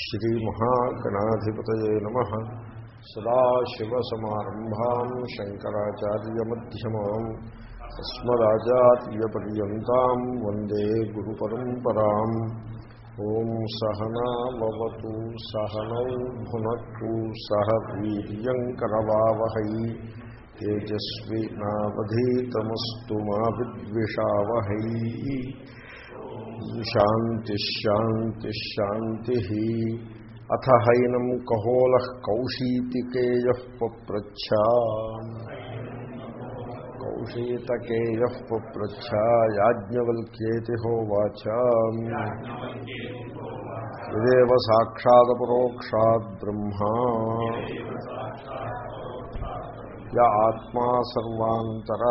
श्रीमहागणाधिपतये नमः सदाशिवसमारम्भाम् शङ्कराचार्यमध्यमाम् अस्मदाचार्यपर्यन्ताम् वन्दे गुरुपरम्पराम् ॐ सहनावतु सहनौ भुनक्तु सह वीर्यङ्करवावहै तेजस्विनावधीतमस्तु मा विद्विषावहै శాంతిశాంతిశాంతి అథ హైనం కహోల కౌశీతికేయ పప్రచ్ఛా. కౌశీతకేయ పప్రచ్ఛా యాజ్ఞవల్క్యేతి హోవాచ. ఇదేవ సాక్షాదపరోక్షాద్ బ్రహ్మా. య ఆత్మా సర్వాంతర.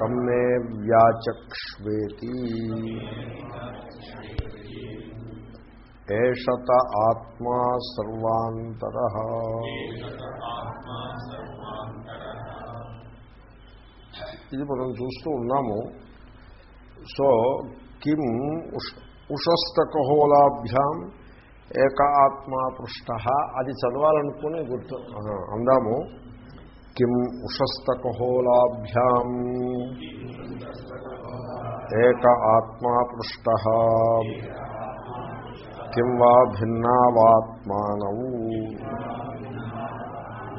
తమ్మే వ్యాచక్ష్వేతి ఏషత ఆత్మా సర్వాంతర ఇది మనం చూస్తూ ఉన్నాము. సో కిం ఉషస్తకహోలాభ్యాం ఏక ఆత్మా పృష్ట అది చదవాలనుకుని గుర్తు. అందాము. కిం ఉషస్తకహోలాభ్యాం ఏక ఆత్మా పృష్ట కిం వా భిన్నావాత్మానం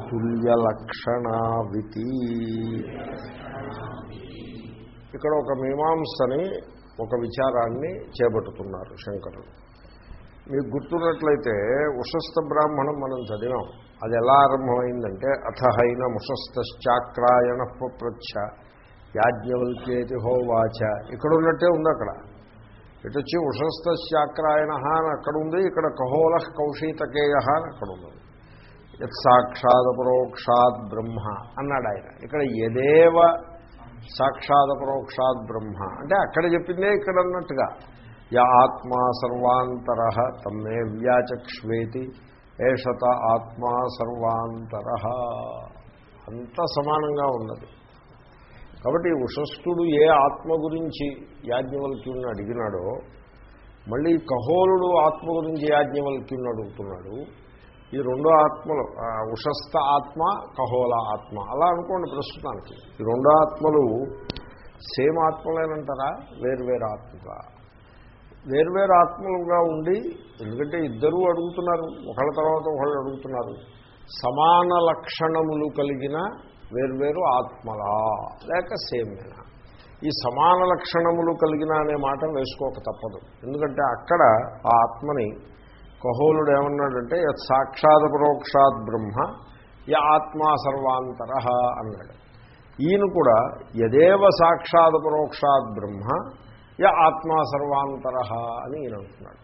తుల్యలక్షణావితి ఇక్కడ ఒక మీమాంసని ఒక విచారాన్ని చేపట్టుతున్నారు శంకరులు మీకు గుర్తున్నట్లయితే ఉషస్థ బ్రాహ్మణం మనం చదివాం. అది ఎలా ఆరంభమైందంటే అథహైన ముషస్థశ్చాక్రాయణ ప్రచ్ఛ యాజ్ఞవల్కేతి హోవాచ. ఇక్కడ ఉన్నట్టే ఉంది అక్కడ. ఇటు వచ్చి అని అక్కడ ఉంది ఇక్కడ కహోల కౌశీతకేయ అని అక్కడ ఉన్నది యత్ సాక్షాత్ బ్రహ్మ అన్నాడు ఆయన. ఇక్కడ ఎదేవ సాక్షాదపరోక్షాత్ బ్రహ్మ. అంటే అక్కడ చెప్పిందే ఇక్కడ అన్నట్టుగా. యా ఆత్మా సర్వాంతర తమ్మే వ్యాచక్ష్వేతి ఏషత ఆత్మా సర్వాంతర. అంత సమానంగా ఉన్నది. కాబట్టి ఉషస్థుడు ఏ ఆత్మ గురించి యాజ్ఞవల్క్యుని అడిగినాడో మళ్ళీ కహోలుడు ఆత్మ గురించి యాజ్ఞవల్క్యుని అడుగుతున్నాడు. ఈ రెండు ఆత్మలు ఉషస్థ ఆత్మ కహోల ఆత్మ. అలా అనుకోండి ప్రస్తుతానికి. ఈ రెండు ఆత్మలు సేమ్ ఆత్మలేనంటారా? వేరు ఆత్మగా వేర్వేరు ఆత్మలుగా ఉండి ఎందుకంటే ఇద్దరూ అడుగుతున్నారు ఒకళ్ళ తర్వాత ఒకళ్ళు అడుగుతున్నారు. సమాన లక్షణములు కలిగిన వేర్వేరు ఆత్మలా లేక సేమేనా? ఈ సమాన లక్షణములు కలిగిన అనే మాట వేసుకోక తప్పదు. ఎందుకంటే అక్కడ ఆ ఆత్మని కహోలుడు ఏమన్నాడంటే యత్ సాక్షాత్ పరోక్షాత్ బ్రహ్మ య ఆత్మా సర్వాంతర అన్నాడు. ఈయన కూడా యదేవ సాక్షాత్ పరోక్షాత్ బ్రహ్మ యా ఆత్మా సర్వాంతర అని ఈయన అంటున్నాడు.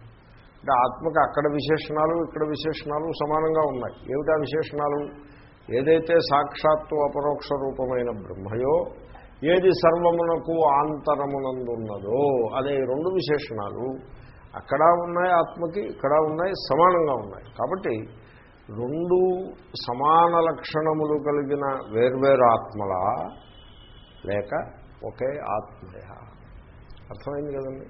అంటే ఆత్మకి అక్కడ విశేషణాలు ఇక్కడ విశేషణాలు సమానంగా ఉన్నాయి. ఏమిటా విశేషణాలు? ఏదైతే సాక్షాత్తు అపరోక్ష రూపమైన బ్రహ్మయో ఏది సర్వమునకు ఆంతరమునందున్నదో అనే రెండు విశేషణాలు అక్కడ ఉన్నాయి ఆత్మకి ఇక్కడ ఉన్నాయి సమానంగా ఉన్నాయి. కాబట్టి రెండు సమాన లక్షణములు కలిగిన వేర్వేరు ఆత్మలా లేక ఒకే ఆత్మయా? అర్థమైంది కదండి?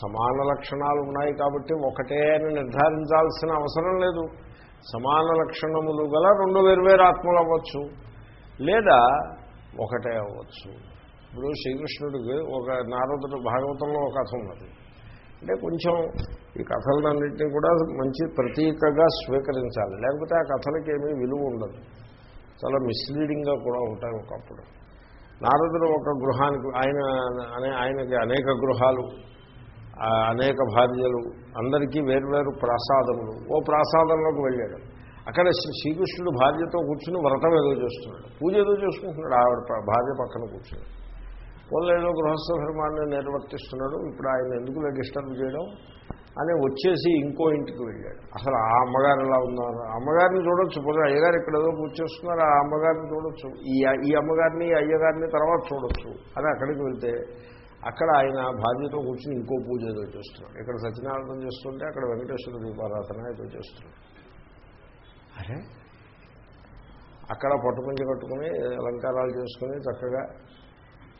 సమాన లక్షణాలు ఉన్నాయి కాబట్టి ఒకటే అని నిర్ధారించాల్సిన అవసరం లేదు. సమాన లక్షణములు గల రెండు వేర్వేరు ఆత్మలు అవ్వచ్చు. లేదా ఒకటే అవ్వచ్చు. ఇప్పుడు శ్రీకృష్ణుడికి ఒక నారదుడు భాగవతంలో ఒక కథ ఉన్నది. అంటే కొంచెం ఈ కథలన్నింటినీ కూడా మంచి ప్రతీకగా స్వీకరించాలి. లేకపోతే ఆ కథలకి ఏమీ విలువ ఉండదు. చాలా మిస్లీడింగ్గా కూడా ఉంటాయి ఒకప్పుడు. నారదుడు ఒక గృహానికి ఆయన అనే ఆయనకి అనేక గృహాలు అనేక భార్యలు అందరికీ వేర్వేరు ప్రసాదములు. ఓ ప్రాసాదంలోకి వెళ్ళాడు. అక్కడ శ్రీకృష్ణుడు భార్యతో కూర్చుని వ్రతం ఏదో చేస్తున్నాడు. పూజ ఏదో చేసుకుంటున్నాడు. ఆవిడ భార్య పక్కన కూర్చుని. వాళ్ళు ఏదో గృహస్థ ధర్మాన్ని నిర్వర్తిస్తున్నాడు. ఇప్పుడు ఆయన ఎందుకు డిస్టర్బ్ చేయడం? అని వచ్చేసి ఇంకో ఇంటికి వెళ్ళాడు. అసలు ఆ అమ్మగారు ఎలా ఉన్నారు? అమ్మగారిని చూడొచ్చు. పోతే అయ్యగారు ఇక్కడ ఏదో పూజ చేస్తున్నారు ఆ అమ్మగారిని చూడొచ్చు. ఈ ఈ అమ్మగారిని అయ్యగారిని తర్వాత చూడొచ్చు. అని అక్కడికి వెళ్తే అక్కడ ఆయన భార్యతో కూర్చుని ఇంకో పూజ ఏదో చేస్తున్నాడు. ఇక్కడ సత్యనారాయణ చేస్తుంటే అక్కడ వెంకటేశ్వర దీపారాధన ఏదో చేస్తున్నాడు. అరే! అక్కడ పట్టుకుంచి కట్టుకుని అలంకారాలు చేసుకుని చక్కగా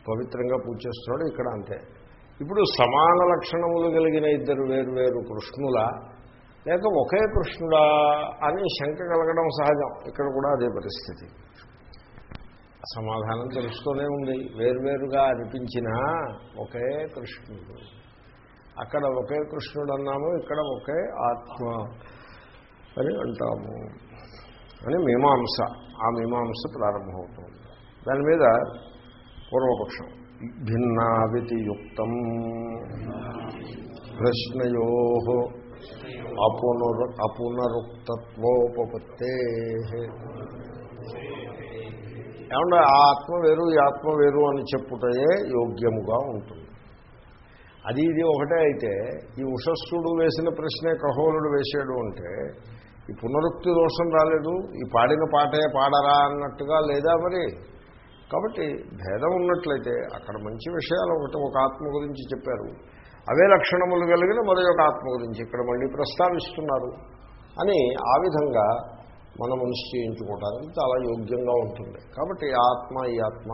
పవిత్రంగా పూజ చేస్తున్నాడు ఇక్కడ అంతే. ఇప్పుడు సమాన లక్షణములు కలిగిన ఇద్దరు వేరు వేరు కృష్ణుల లేక ఒకే కృష్ణుడా అని శంక కలగడం సహజం. ఇక్కడ కూడా అదే పరిస్థితి. సమాధానం తెలుస్తూనే ఉంది. వేరువేరుగా అనిపించినా ఒకే కృష్ణుడు. అక్కడ ఒకే కృష్ణుడు అన్నాము ఇక్కడ ఒకే ఆత్మ అని అంటాము. అని మీమాంస ఆ మీమాంస ప్రారంభమవుతుంది. దాని మీద పూర్వపక్షం. భిన్నావితియుక్తం. ప్రశ్నయో అపునరు అపునరుక్తత్వోపత్తే ఏమన్నా ఆ ఆత్మ వేరు ఈ ఆత్మ వేరు అని చెప్పుటయే యోగ్యముగా ఉంటుంది. అది ఇది ఒకటే అయితే ఈ ఉషస్సుడు వేసిన ప్రశ్నే కహోలుడు వేసాడు అంటే ఈ పునరుక్తి దోషం రాలేదు ఈ పాడిన పాటే పాడరా అన్నట్టుగా లేదా మరి? కాబట్టి భేదం ఉన్నట్లయితే అక్కడ మంచి విషయాలు ఒకటి ఒక ఆత్మ గురించి చెప్పారు. అవే లక్షణములు కలిగిన మరి ఒక ఆత్మ గురించి ఇక్కడ మళ్ళీ ప్రస్తావిస్తున్నారు. అని ఆ విధంగా మనము నిశ్చయించుకోవడానికి చాలా యోగ్యంగా ఉంటుంది. కాబట్టి ఆత్మ ఈ ఆత్మ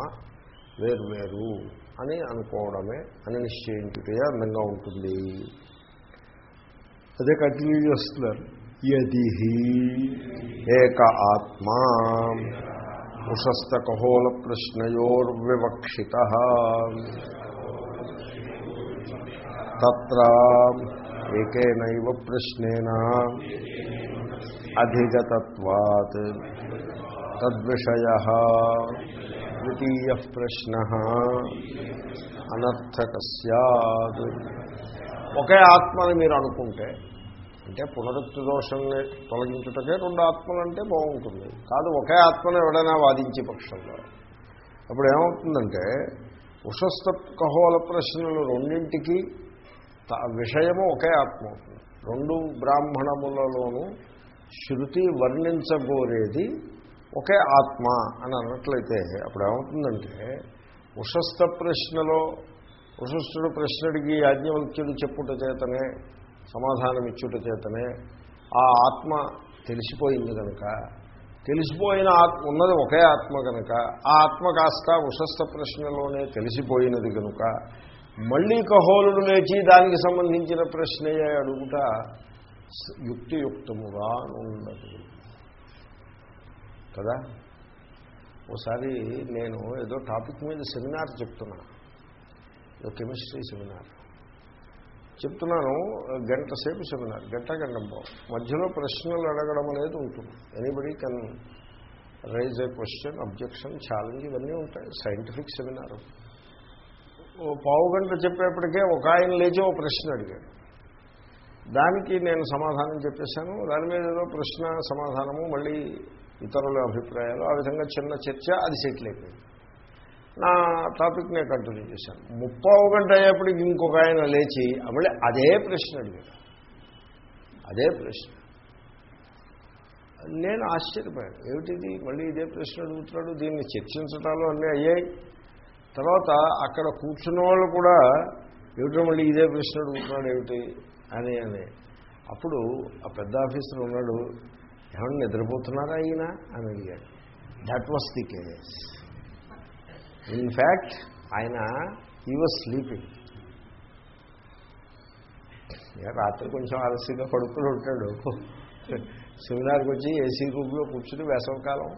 వేరు వేరు అని అనుకోవడమే అని నిశ్చయించుటే అందంగా ఉంటుంది. అదే కంటిన్యూ చేస్తున్నారు యది ఏక ఆత్మా. ఉషస్తకహోల ప్రశ్నయోర్వివక్షిత తత్ర ఏకేనైవ ప్రశ్నేన అధిగతత్వాత్ తద్విషయ తృతీయ ప్రశ్న అనర్థక సత్ ఒకే ఆత్మని మీరు అనుకుంటే అంటే పునరుక్తి దోషాన్ని తొలగించుటకే రెండు ఆత్మలు అంటే బాగుంటుంది. కాదు ఒకే ఆత్మను ఎవడైనా వాదించే పక్షంలో. అప్పుడు ఏమవుతుందంటే ఉషస్థ కహోల ప్రశ్నలు రెండింటికి విషయము ఒకే ఆత్మ అవుతుంది. రెండు బ్రాహ్మణములలోనూ శృతి వర్ణించబోరేది ఒకే ఆత్మ అని అన్నట్లయితే అప్పుడు ఏమవుతుందంటే ఉషస్థ ప్రశ్నలో ఉషస్థుడు ప్రశ్నడికి యాజ్ఞవల్క్యుడు చెప్పుట చేతనే సమాధానం ఇచ్చుట చేతనే ఆ ఆత్మ తెలిసిపోయింది కనుక తెలిసిపోయిన ఆత్మ ఉన్నది ఒకే ఆత్మ కనుక ఆ ఆత్మ కాస్త ఉషస్థ ప్రశ్నలోనే తెలిసిపోయినది కనుక మళ్ళీ కహోలుడు లేచి దానికి సంబంధించిన ప్రశ్నయే అడుగుట యుక్తియుక్తముగా ఉండదు కదా? ఓసారి నేను ఏదో టాపిక్ మీద సెమినార్ చెప్తున్నా. ఏదో కెమిస్ట్రీ సెమినార్. చెప్తున్నాను గంట సేపు సెమినార్ గంట గంట మధ్యలో ప్రశ్నలు అడగడం అనేది ఉంటుంది. Anybody can raise a question objection challenge ఇవన్నీ ఉంటాయి. సైంటిఫిక్ సెమినార్ ఓ పావు గంట చెప్పేప్పటికే ఒక ఆయన లేచి ఓ ప్రశ్న అడిగాడు. దానికి నేను సమాధానం చెప్పేశాను. దాని మీద ఏదో ప్రశ్న సమాధానము మళ్ళీ ఇతరుల అభిప్రాయాలు ఆ విధంగా చిన్న చర్చ అది సెటిల్ అయిపోయింది. నా టాపిక్ నేను కంటిన్యూ చేశాను. ముప్పావు గంట అయ్యేప్పటికి ఇంకొక ఆయన లేచి మళ్ళీ అదే ప్రశ్న అడిగాడు. అదే ప్రశ్న. నేను ఆశ్చర్యపోయాను. ఏమిటిది? మళ్ళీ ఇదే ప్రశ్న అడుగుతున్నాడు దీన్ని చర్చించటాలు అన్నీ అయ్యాయి. తర్వాత అక్కడ కూర్చున్న వాళ్ళు కూడా ఏమిటో మళ్ళీ ఇదే ప్రశ్న అడుగుతున్నాడు ఏమిటి? అని అని. అప్పుడు ఆ పెద్ద ఆఫీసర్ ఉన్నాడు ఏమన్నా నిద్రపోతున్నారా అయిన అని అడిగాడు. That was the case in fact ఆయన ఈ వాజ్ స్లీపింగ్ రాత్రి కొంచెం ఆలస్యంగా పడుకుని ఉంటాడు. సెమినార్కి వచ్చి ఏసీ రూమ్లో కూర్చుని వేసవకాలం.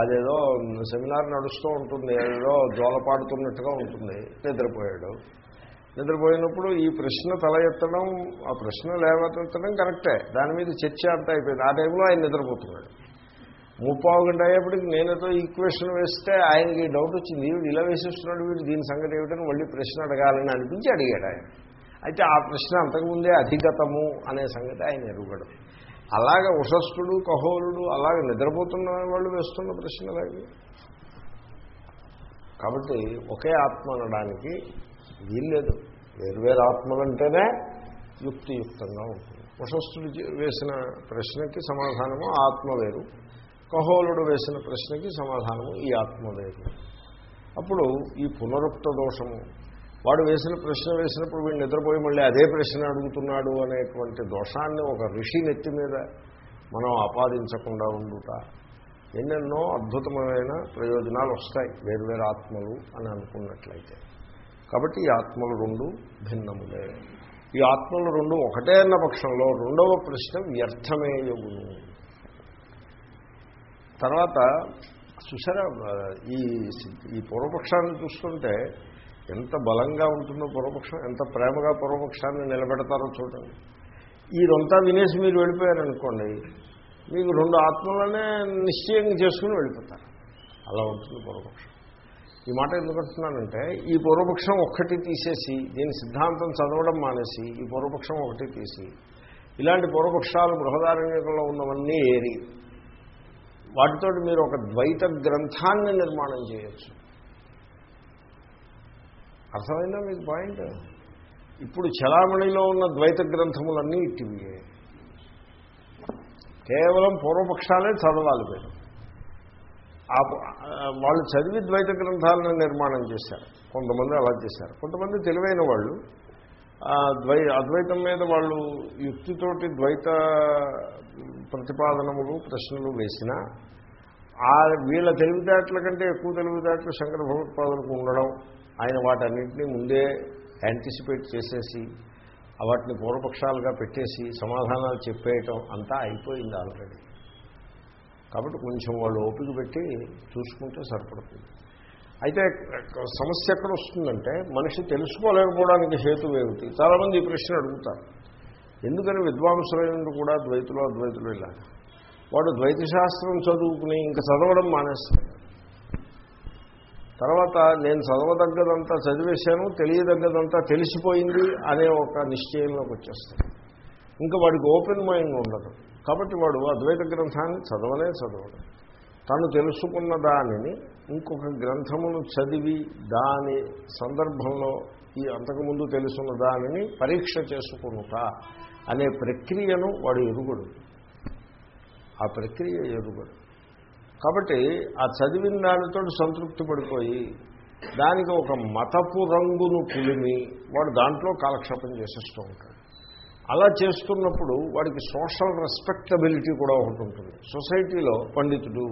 అదేదో సెమినార్ నడుస్తూ ఉంటుంది ఏదో జోలపాడుతున్నట్టుగా ఉంటుంది. నిద్రపోయాడు. నిద్రపోయినప్పుడు ఈ ప్రశ్న తల ఎత్తడం ఆ ప్రశ్న లేవతెత్తడం కరెక్టే. దాని మీద చర్చ అంతా అయిపోయింది. ఆ టైంలో ఆయన నిద్రపోతున్నాడు. ముప్పావు గంట అయ్యేప్పటికి నేనేతో ఈక్వేషన్ వేస్తే ఆయనకి డౌట్ వచ్చింది. వీడు ఇలా వేసేస్తున్నాడు వీడు దీని సంగతి ఏమిటని మళ్ళీ ప్రశ్న అడగాలని అనిపించి అడిగాడు ఆయన. అయితే ఆ ప్రశ్న అంతకుముందే అధిగతము అనే సంగతి ఆయన ఎరుగడం. అలాగే ఉషస్థుడు కహోలుడు అలాగే నిద్రపోతున్న వాళ్ళు వేస్తున్న ప్రశ్నలు కాబట్టి ఒకే ఆత్మ అనడానికి వీల్లేదు. వేరువేరు ఆత్మలంటేనే యుక్తియుక్తంగా ఉంటుంది. ఉషస్థుడు వేసిన ప్రశ్నకి సమాధానము ఆత్మ వేరు. కహోలుడు వేసిన ప్రశ్నకి సమాధానము ఈ ఆత్మవేది. అప్పుడు ఈ పునరుక్త దోషము వాడు వేసిన ప్రశ్న వేసినప్పుడు వీడు నిద్రపోయి మళ్ళీ అదే ప్రశ్న అడుగుతున్నాడు అనేటువంటి దోషాన్ని ఒక ఋషి నెత్తి మీద మనం ఆపాదించకుండా ఉండుట. ఎన్నెన్నో అద్భుతమైన ప్రయోజనాలు వస్తాయి వేరువేరు ఆత్మలు అని అనుకున్నట్లయితే. కాబట్టి ఈ ఆత్మలు రెండు భిన్నములే. ఈ ఆత్మలు రెండు ఒకటే అన్న పక్షంలో రెండవ ప్రశ్న వ్యర్థమే యగును తర్వాత చూసారా ఈ ఈ పూర్వపక్షాన్ని చూస్తుంటే ఎంత బలంగా ఉంటుందో పూర్వపక్షం ఎంత ప్రేమగా పూర్వపక్షాన్ని నిలబెడతారో చూడండి. ఇదంతా వినేసి మీరు వెళ్ళిపోయారనుకోండి మీకు రెండు ఆత్మలనే నిశ్చయంగా చేసుకుని వెళ్ళిపోతారు. అలా ఉంటుంది పూర్వపక్షం. ఈ మాట ఎందుకు అంటున్నానంటే ఈ పూర్వపక్షం ఒక్కటి తీసేసి దీని సిద్ధాంతం చదవడం మానేసి ఈ పూర్వపక్షం ఒకటి తీసి ఇలాంటి పూర్వపక్షాలు బృహదారణ్యంలో ఉన్నవన్నీ ఏరి వాటితో మీరు ఒక ద్వైత గ్రంథాన్ని నిర్మాణం చేయొచ్చు. అర్థమైందా మీకు పాయింట్? ఇప్పుడు చలామణిలో ఉన్న ద్వైత గ్రంథములన్నీ ఇట్టివియే కేవలం పూర్వపక్షాలే చదవాలి మీరు. వాళ్ళు చదివి ద్వైత గ్రంథాలను నిర్మాణం చేశారు. కొంతమంది అలా చేశారు. కొంతమంది తెలివైన వాళ్ళు ద్వై అద్వైతం మీద వాళ్ళు యుక్తితోటి ద్వైత ప్రతిపాదనములు ప్రశ్నలు వేసినా ఆ వీళ్ళ తెలివితేటల కంటే ఎక్కువ తెలివితేటలు శంకర భగవత్పాదులకు ఉండడం ఆయన వాటన్నింటినీ ముందే యాంటిసిపేట్ చేసేసి వాటిని పూర్వపక్షాలుగా పెట్టేసి సమాధానాలు చెప్పేయటం అంతా అయిపోయింది ఆల్రెడీ. కాబట్టి కొంచెం వాళ్ళు ఓపిక పెట్టి చూసుకుంటే సరిపడుతుంది. అయితే సమస్య ఎక్కడ వస్తుందంటే మనిషి తెలుసుకోలేకపోవడానికి హేతు ఏమిటి చాలామంది ఈ ప్రశ్న అడుగుతారు. ఎందుకని విద్వాంసులైన కూడా ద్వైతులు అద్వైతులు ఇలా వాడు ద్వైత శాస్త్రం చదువుకుని ఇంకా చదవడం మానేస్తాడు. తర్వాత నేను చదవదగ్గదంతా చదివేశాను తెలియదగ్గదంతా తెలిసిపోయింది అనే ఒక నిశ్చయంలోకి వచ్చేస్తాను ఇంకా వాడికి ఓపెన్ మైండ్ ఉండదు. కాబట్టి వాడు అద్వైత గ్రంథాన్ని చదవలే చదవడు. తను తెలుసుకున్న దానిని ఇంకొక గ్రంథమును చదివి దాని సందర్భంలో ఈ అంతకుముందు తెలుసున్న దానిని పరీక్ష చేసుకునుట. అనే ప్రక్రియను వాడు ఎరుగుడు. ఆ ప్రక్రియ ఎరుగుడు. కాబట్టి ఆ చదివిన దానితో సంతృప్తి పడిపోయి దానికి ఒక మతపు రంగును పులిమి వాడు దాంట్లో కాలక్షేపం చేసేస్తూ ఉంటాడు. అలా చేస్తున్నప్పుడు వాడికి సోషల్ రెస్పెక్టబిలిటీ కూడా ఒకటి ఉంటుంది. సొసైటీలో పండితుడు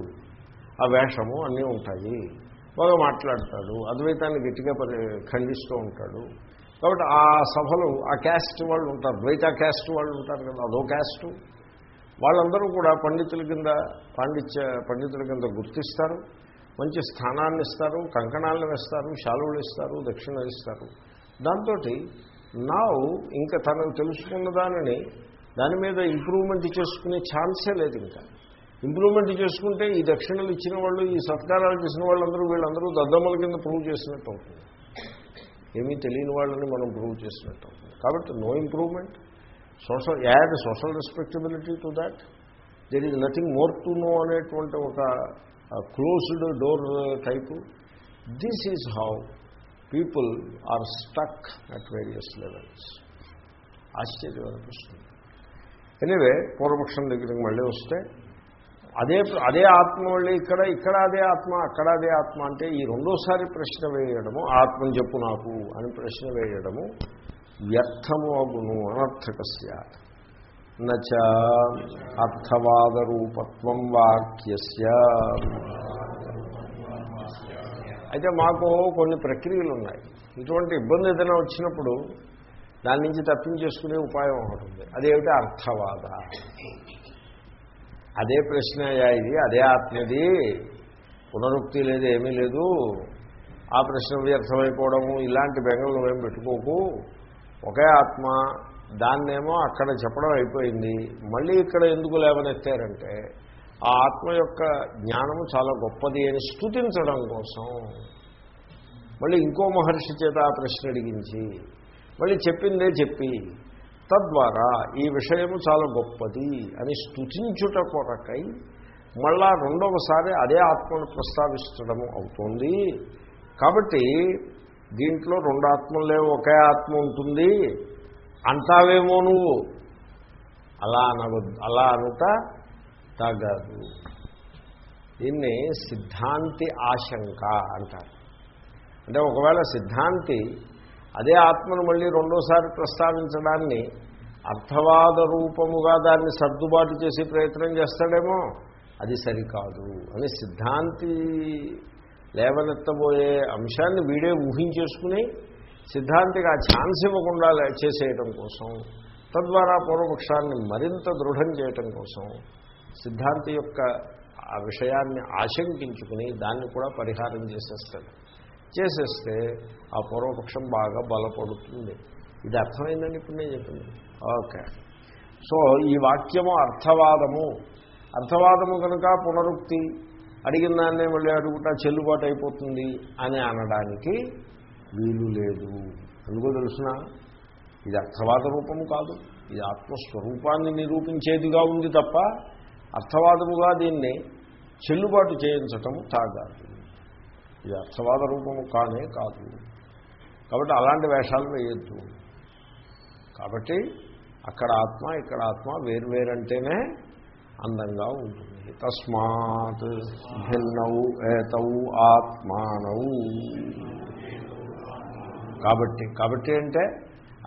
ఆ వేషము అన్నీ ఉంటాయి. బాగా మాట్లాడతాడు. అద్వైతాన్ని గట్టిగా పరి ఖండిస్తూ ఉంటాడు. కాబట్టి ఆ సభలు ఆ క్యాస్ట్ వాళ్ళు ఉంటారు. ద్వైత క్యాస్ట్ వాళ్ళు ఉంటారు కదా అదో క్యాస్టు. వాళ్ళందరూ కూడా పండితుల కింద పాండిత్య పండితుల కింద గుర్తిస్తారు. మంచి స్థానాన్ని ఇస్తారు కంకణాలను వేస్తారు శాలువులు ఇస్తారు దక్షిణ ఇస్తారు. దాంతో నా ఇంకా తనకు తెలుసుకున్న దానిని దాని మీద ఇంప్రూవ్మెంట్ చేసుకునే ఛాన్సే లేదు ఇంకా. ఇంప్రూవ్మెంట్ చేసుకుంటే ఈ దక్షిణలు ఇచ్చిన వాళ్ళు ఈ సత్కారాలు చేసిన వాళ్ళందరూ వీళ్ళందరూ దద్దమ్మల కింద ప్రూవ్ చేసినట్టు అవుతుంది. ఏమీ తెలియని వాళ్ళని మనం ప్రూవ్ చేసినట్టు కాబట్టి no improvement social and social respectability to that there is nothing more to know అనేటువంటి ఒక closed door type this is how people are stuck at various levels ఆశ్చర్యం అనిపిస్తుంది. ఎనివే పూర్వపక్షం దగ్గరికి మళ్ళీ వస్తే అదే అదే ఆత్మ వాళ్ళు ఇక్కడ ఇక్కడ అదే ఆత్మ అక్కడ అదే ఆత్మ అంటే ఈ రెండోసారి ప్రశ్న వేయడము ఆత్మని చెప్పు నాకు అని ప్రశ్న వేయడము వ్యర్థము అగును అనర్థకస్య. నచ అర్థవాద రూపత్వం వాక్యస్య. అయితే మాకు కొన్ని ప్రక్రియలు ఉన్నాయి. ఇటువంటి ఇబ్బంది ఏదైనా వచ్చినప్పుడు దాని నుంచి తప్పించేసుకునే ఉపాయం ఉంటుంది అదేమిటి? అర్థవాద. అదే ప్రశ్న ఇది అదే ఆత్మది. పునరుక్తి లేదు ఏమీ లేదు. ఆ ప్రశ్న వ్యర్థమైపోవడము ఇలాంటి బెంగళలు నువ్వేం పెట్టుకోకు. ఒకే ఆత్మ దాన్నేమో అక్కడ చెప్పడం అయిపోయింది. మళ్ళీ ఇక్కడ ఎందుకు లేవనెత్తారంటే ఆ ఆత్మ యొక్క జ్ఞానము చాలా గొప్పది అని స్థుతించడం కోసం. మళ్ళీ ఇంకో మహర్షి చేత ఆ ప్రశ్న అడిగించి మళ్ళీ చెప్పిందే చెప్పి. తద్వారా ఈ విషయము చాలా గొప్పది అని స్థుతించుట కొరకై మళ్ళా రెండవసారి అదే ఆత్మను ప్రస్తావిస్తడము అవుతుంది. కాబట్టి దీంట్లో రెండు ఆత్మలు లేవు ఒకే ఆత్మ ఉంటుంది. అంటావేమో నువ్వు? అలా అనవద్దు. అలా అనుట తగదు. దీన్ని సిద్ధాంతి ఆశంక అంటారు. అంటే ఒకవేళ సిద్ధాంతి అదే ఆత్మను మళ్ళీ రెండోసారి ప్రస్తావించడాన్ని అర్థవాద రూపముగా దాన్ని సర్దుబాటు చేసే ప్రయత్నం చేస్తాడేమో అది సరికాదు అని సిద్ధాంతి లేవనెత్తబోయే అంశాన్ని వీడే ఊహించేసుకుని సిద్ధాంతికి ఆ ఛాన్స్ ఇవ్వకుండా లే- చేసేయటం కోసం తద్వారా పూర్వపక్షాన్ని మరింత దృఢం చేయటం కోసం సిద్ధాంతి యొక్క ఆ విషయాన్ని ఆశంకించుకుని దాన్ని కూడా పరిహారం చేసేస్తాడు. చేసేస్తే ఆ పూర్వపక్షం బాగా బలపడుతుంది. ఇది అర్థమైందని ఇప్పుడు నేను చెప్పింది ఓకే. సో ఈ వాక్యము అర్థవాదము. అర్థవాదము కనుక పునరుక్తి. అడిగిన దాన్నే మళ్ళీ అడుగుతా చెల్లుబాటు అయిపోతుంది అని అనడానికి వీలు లేదు. ఎందుకో తెలుసిన? ఇది అర్థవాద రూపము కాదు. ఇది ఆత్మస్వరూపాన్ని నిరూపించేదిగా ఉంది తప్ప అర్థవాదముగా దీన్ని చెల్లుబాటు చేయించటము తాగాలి. ఇది అర్థవాద రూపము కానే కాదు. కాబట్టి అలాంటి వేషాలు వేయద్దు. కాబట్టి అక్కడ ఆత్మ ఇక్కడ ఆత్మ వేర్వేరంటేనే అందంగా ఉంటుంది. తస్మాత్ భిన్నౌ ఏతౌ ఆత్మానౌ. కాబట్టి కాబట్టి అంటే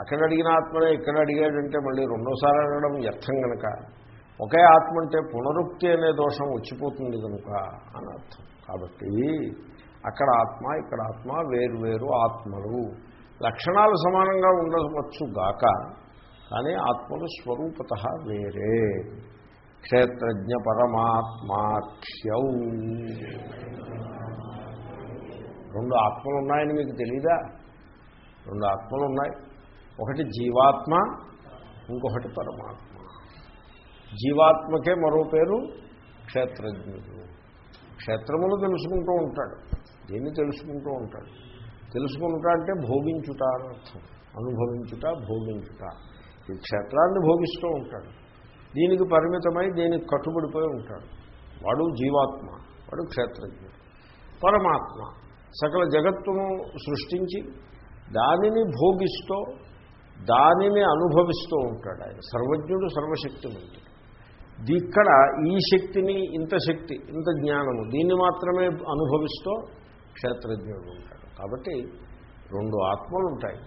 అక్కడ అడిగిన ఆత్మనే ఇక్కడ అడిగాడంటే మళ్ళీ రెండోసారి అడగడం వ్యర్థం కనుక ఒకే ఆత్మ అంటే పునరుక్తి అనే దోషం వచ్చిపోతుంది కనుక అని అర్థం. కాబట్టి అక్కడ ఆత్మ ఇక్కడ ఆత్మ వేరు వేరు ఆత్మలు. లక్షణాలు సమానంగా ఉండవచ్చు గాక కానీ ఆత్మలు స్వరూపత వేరే. క్షేత్రజ్ఞ పరమాత్మాఖ్యౌ. రెండు ఆత్మలు ఉన్నాయని మీకు తెలీదా? రెండు ఆత్మలు ఉన్నాయి. ఒకటి జీవాత్మ ఇంకొకటి పరమాత్మ. జీవాత్మకే మరో పేరు క్షేత్రజ్ఞుడు. క్షేత్రములు తెలుసుకుంటూ ఉంటాడు. దీన్ని తెలుసుకుంటూ ఉంటాడు? తెలుసుకుంటా అంటే భోగించుట అని అర్థం. అనుభవించుట భోగించుట. ఈ క్షేత్రాన్ని భోగిస్తూ ఉంటాడు. దీనికి పరిమితమై దీనికి కట్టుబడిపోయి ఉంటాడు. వాడు జీవాత్మ వాడు క్షేత్రజ్ఞుడు పరమాత్మ. సకల జగత్తును సృష్టించి దానిని భోగిస్తూ దానిని అనుభవిస్తూ ఉంటాడు ఆయన. సర్వజ్ఞుడు సర్వశక్తిమంతుడు. ఇక్కడ ఈ శక్తిని ఇంత శక్తి ఇంత జ్ఞానము దీన్ని మాత్రమే అనుభవిస్తూ క్షేత్రజ్ఞుడు ఉంటాడు. కాబట్టి రెండు ఆత్మలు ఉంటాయి.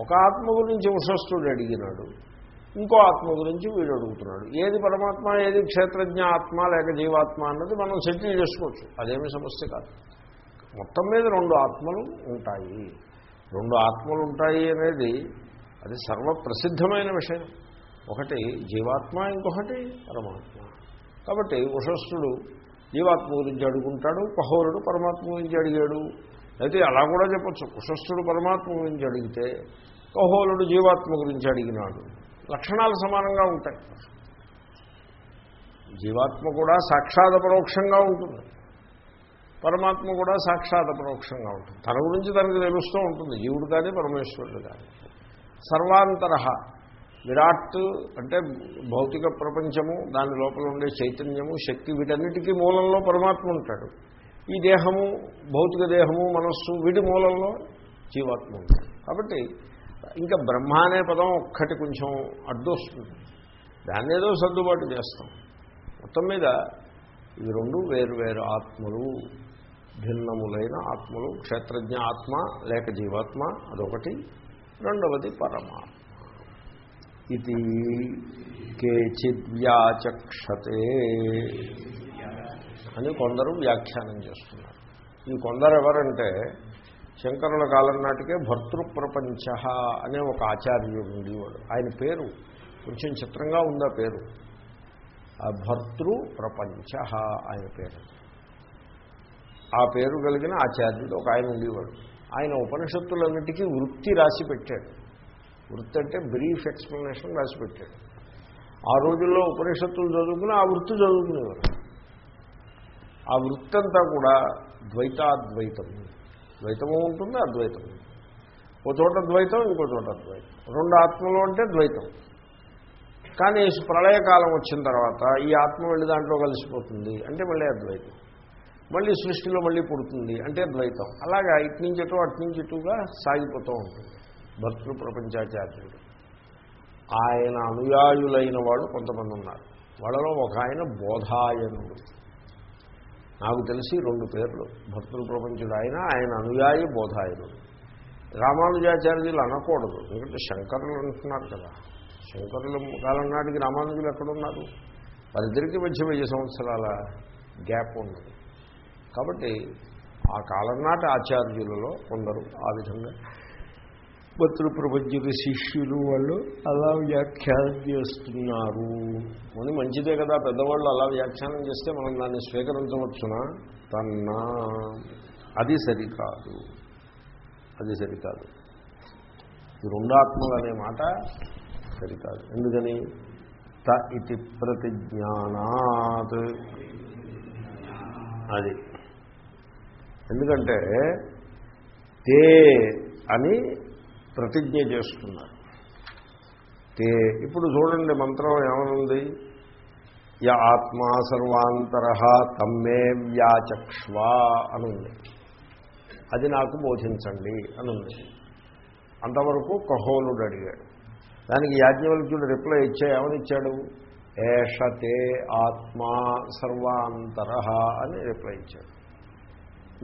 ఒక ఆత్మ గురించి ఉషస్తుడు అడిగినాడు ఇంకో ఆత్మ గురించి వీడు అడుగుతున్నాడు. ఏది పరమాత్మ ఏది క్షేత్రజ్ఞ ఆత్మ లేక జీవాత్మ అన్నది మనం సెటిల్ చేసుకోవచ్చు. అదేమి సమస్య కాదు. మొత్తం మీద రెండు ఆత్మలు ఉంటాయి. రెండు ఆత్మలు ఉంటాయి అనేది అది సర్వప్రసిద్ధమైన విషయం. ఒకటి జీవాత్మ ఇంకొకటి పరమాత్మ. కాబట్టి ఉషస్థుడు జీవాత్మ గురించి అడుగుంటాడు పహోరుడు పరమాత్మ గురించి అడిగాడు. అయితే అలా కూడా చెప్పచ్చు. కుశస్థుడు పరమాత్మ గురించి అడిగితే కహోలుడు జీవాత్మ గురించి అడిగినాడు. లక్షణాలు సమానంగా ఉంటాయి. జీవాత్మ కూడా సాక్షాత్ పరోక్షంగా ఉంటుంది. పరమాత్మ కూడా సాక్షాత్ పరోక్షంగా ఉంటుంది. తన గురించి తనకు తెలుస్తూ ఉంటుంది. జీవుడు కానీ పరమేశ్వరుడు కానీ. సర్వాంతర విరాట్ అంటే భౌతిక ప్రపంచము దాని లోపల ఉండే చైతన్యము శక్తి వీటన్నిటికీ మూలంలో పరమాత్మ ఉంటాడు. ఈ దేహము భౌతిక దేహము మనస్సు వీటి మూలంలో జీవాత్మ ఉంటాడు. కాబట్టి ఇంకా బ్రహ్మ అనే పదం ఒక్కటి కొంచెం అడ్డొస్తుంది. దాన్ని ఏదో సర్దుబాటు చేస్తాం. మొత్తం మీద ఇవి రెండు వేరు వేరు ఆత్మలు. భిన్నములైన ఆత్మలు క్షేత్రజ్ఞ ఆత్మ లేక జీవాత్మ అదొకటి. రెండవది పరమాత్మ. ఇది కేచిద్ వ్యాచక్షతే అని కొందరు వ్యాఖ్యానం చేస్తున్నారు. ఈ కొందరు ఎవరంటే శంకరుల కాలం నాటికే భర్తృప్రపంచ అనే ఒక ఆచార్యుడు ఉండేవాడు. ఆయన పేరు కొంచెం చిత్రంగా ఉందా పేరు? ఆ భర్తృ ప్రపంచ ఆయన పేరు. ఆ పేరు కలిగిన ఆచార్యుడు ఒక ఆయన ఉండేవాడు. ఆయన ఉపనిషత్తులన్నిటికీ వృత్తి రాసి పెట్టాడు. వృత్తి అంటే బ్రీఫ్ ఎక్స్ప్లెనేషన్ రాసిపెట్టాడు. ఆ రోజుల్లో ఉపనిషత్తులు చదువుకుని ఆ వృత్తి చదువుకునేవారు. ఆ వృత్తి అంతా కూడా ద్వైతాద్వైతం. ద్వైతము ఉంటుంది? అద్వైతం. ఓ చోట ద్వైతం ఇంకో చోట అద్వైతం. రెండు ఆత్మలు అంటే ద్వైతం. కానీ ప్రళయకాలం వచ్చిన తర్వాత ఈ ఆత్మ వెళ్ళి దాంట్లో కలిసిపోతుంది. అంటే మళ్ళీ అద్వైతం. మళ్ళీ సృష్టిలో మళ్ళీ పుడుతుంది. అంటే ద్వైతం. అలాగా ఇటు నుంచి ఇటు అటు నుంచి ఇటుగా సాగిపోతూ ఉంటుంది. భక్తులు ప్రపంచాచార్యుడు. ఆయన అనుయాయులైన వాళ్ళు కొంతమంది ఉన్నారు. వాళ్ళలో ఒక ఆయన బోధాయనుడు. నాకు తెలిసి రెండు పేర్లు. భక్తుల ప్రపంచుడు ఆయన ఆయన అనుయాయి బోధాయనుడు. రామానుజాచార్యులు అనకూడదు. ఎందుకంటే శంకరులు అంటున్నారు కదా. శంకరుల కాలం నాటికి రామానుజులు ఎక్కడున్నారు? వారిద్దరికి మధ్య వెయ్యి సంవత్సరాల గ్యాప్ ఉన్నది. కాబట్టి ఆ కాలం నాటి ఆచార్యులలో కొందరు ఆ విధంగా భద్ర ప్రపంచుల శిష్యులు వాళ్ళు అలా వ్యాఖ్యానం చేస్తున్నారు. అని మంచిదే కదా పెద్దవాళ్ళు అలా వ్యాఖ్యానం చేస్తే మనం దాన్ని స్వీకరించవచ్చునా? తన్నా. అది సరికాదు. అది సరికాదు. ఈ రెండాత్మలు అనే మాట సరికాదు. ఎందుకని? త ఇది ప్రతిజ్ఞానాత్. అది. ఎందుకంటే తే అని ప్రతిజ్ఞ చేస్తున్నారు. తే ఇప్పుడు చూడండి మంత్రం ఏమనుంది? య ఆత్మా సర్వాంతర తమ్మే వ్యాచక్ష్వా అనుంది. అది నాకు బోధించండి అనుంది. అంతవరకు కహోలుడు అడిగాడు. దానికి యాజ్ఞవల్క్యుడు రిప్లై ఇచ్చా ఏమని ఇచ్చాడు ఏషతే ఆత్మా సర్వాంతర అని రిప్లై ఇచ్చాడు.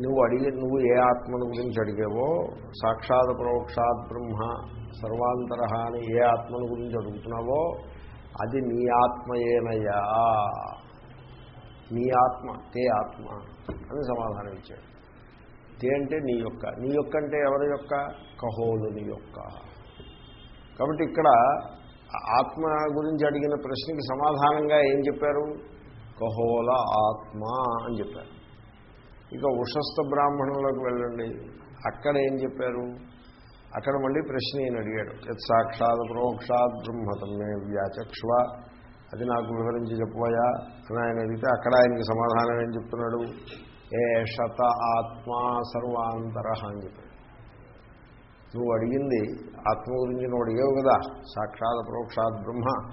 నువ్వు అడిగి నువ్వు ఏ ఆత్మను గురించి అడిగావో సాక్షాత్ ప్రోక్షాత్ బ్రహ్మ సర్వాంతర అని ఏ ఆత్మను గురించి అడుగుతున్నావో అది నీ ఆత్మయేనయ్యా. నీ ఆత్మ తే ఆత్మ అని సమాధానం ఇచ్చాడు. తే అంటే నీ యొక్క నీ యొక్క అంటే ఎవరి యొక్క? కహోలుని యొక్క. కాబట్టి ఇక్కడ ఆత్మ గురించి అడిగిన ప్రశ్నకి సమాధానంగా ఏం చెప్పారు? కహోల ఆత్మ అని చెప్పారు. ఇక ఉషస్థ బ్రాహ్మణంలోకి వెళ్ళండి. అక్కడ ఏం చెప్పారు? అక్కడ మళ్ళీ ప్రశ్న ఈయన అడిగాడు. యత్ సాక్షాత్ ప్రోక్షాత్ బ్రహ్మతమే వ్యాచక్ష్వ. అది నాకు వివరించి చెప్పబోయా అని ఆయన అడిగితే అక్కడ ఆయనకి సమాధానం ఏం చెప్తున్నాడు? ఏ శత ఆత్మా సర్వాంతర అని చెప్పాడు. నువ్వు అడిగింది ఆత్మ గురించి నువ్వు అడిగావు కదా. సాక్షాత్ ప్రోక్షాత్ బ్రహ్మ.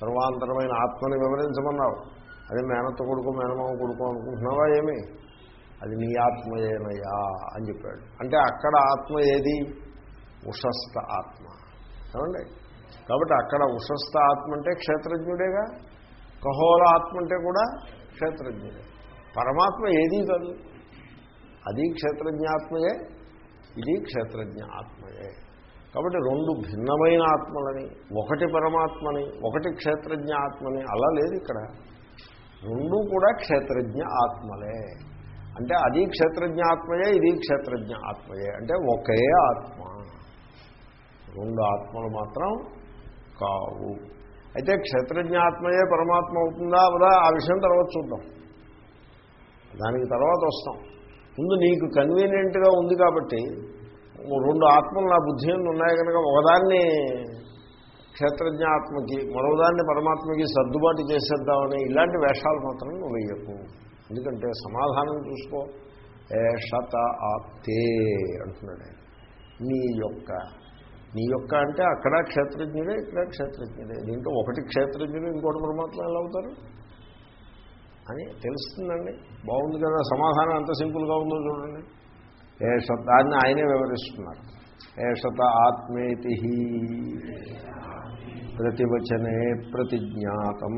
సర్వాంతరమైన ఆత్మని వివరించమన్నావు. అది మేనత్త కొడుకు మేనమామ కొడుకు అనుకుంటున్నావా ఏమి? అది నీ ఆత్మయేనయా అని చెప్పాడు. అంటే అక్కడ ఆత్మ ఏది? ఉషస్థ ఆత్మ. ఏమండి? కాబట్టి అక్కడ ఉషస్థ ఆత్మ అంటే క్షేత్రజ్ఞుడేగా? కహోల ఆత్మ అంటే కూడా క్షేత్రజ్ఞుడే. పరమాత్మ ఏదీ కాదు? అది క్షేత్రజ్ఞాత్మయే ఇది క్షేత్రజ్ఞ ఆత్మయే కాబట్టి రెండు భిన్నమైన ఆత్మలని ఒకటి పరమాత్మని ఒకటి క్షేత్రజ్ఞ ఆత్మని అలా లేదు ఇక్కడ. రెండు కూడా క్షేత్రజ్ఞ ఆత్మలే. అంటే అది క్షేత్రజ్ఞ ఆత్మయే ఇది క్షేత్రజ్ఞ ఆత్మయే అంటే ఒకే ఆత్మ. రెండు ఆత్మలు మాత్రం కావు. అయితే క్షేత్రజ్ఞ ఆత్మయే పరమాత్మ అవుతుందా అవదా ఆ విషయం తర్వాత చూద్దాం. దానికి తర్వాత వస్తాం. ముందు నీకు కన్వీనియంట్గా ఉంది కాబట్టి రెండు ఆత్మలు నా బుద్ధి ఉన్నాయి కనుక ఒకదాన్ని క్షేత్రజ్ఞ ఆత్మకి మరోదాన్ని పరమాత్మకి సర్దుబాటు చేసేద్దామని ఇలాంటి వేషాలు మాత్రం నువ్వు వేయకు. ఎందుకంటే సమాధానం చూసుకో. ఏషత ఆప్తే అంటున్నాడు నీ యొక్క. నీ యొక్క అంటే అక్కడ క్షేత్రజ్ఞుడే ఇక్కడ క్షేత్రజ్ఞుడే. దీంట్లో ఒకటి క్షేత్రజ్ఞుడు ఇంకోటి పరమాత్మ ఎలా అవుతారు? అని తెలుస్తుందండి. బాగుంది కదా సమాధానం ఎంత సింపుల్గా ఉందో చూడండి. ఏషత దాన్ని ఆయనే వివరిస్తున్నారు. ఏ ఆత్మేతి ప్రతివచనే ప్రతిజ్ఞాతం.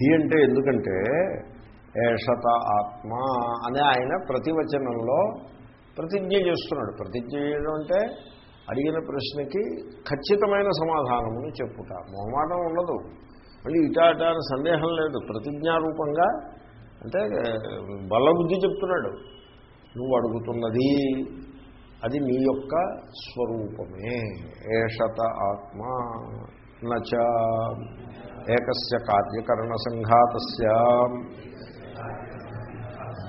బుద్ధి అంటే ఎందుకంటే ఏషత ఆత్మ అనే ఆయన ప్రతివచనంలో ప్రతిజ్ఞ చేస్తున్నాడు. ప్రతిజ్ఞ చేయడం అంటే అడిగిన ప్రశ్నకి ఖచ్చితమైన సమాధానముని చెప్పుట. మొహమాటం ఉండదు. మళ్ళీ ఇటా అటా అని సందేహం లేదు. ప్రతిజ్ఞారూపంగా అంటే బలబుద్ధి చెప్తున్నాడు. నువ్వు అడుగుతున్నది అది నీ యొక్క స్వరూపమే. ఏషత ఆత్మ నచ ఏకస్య కార్యకరణ సంఘాతస్య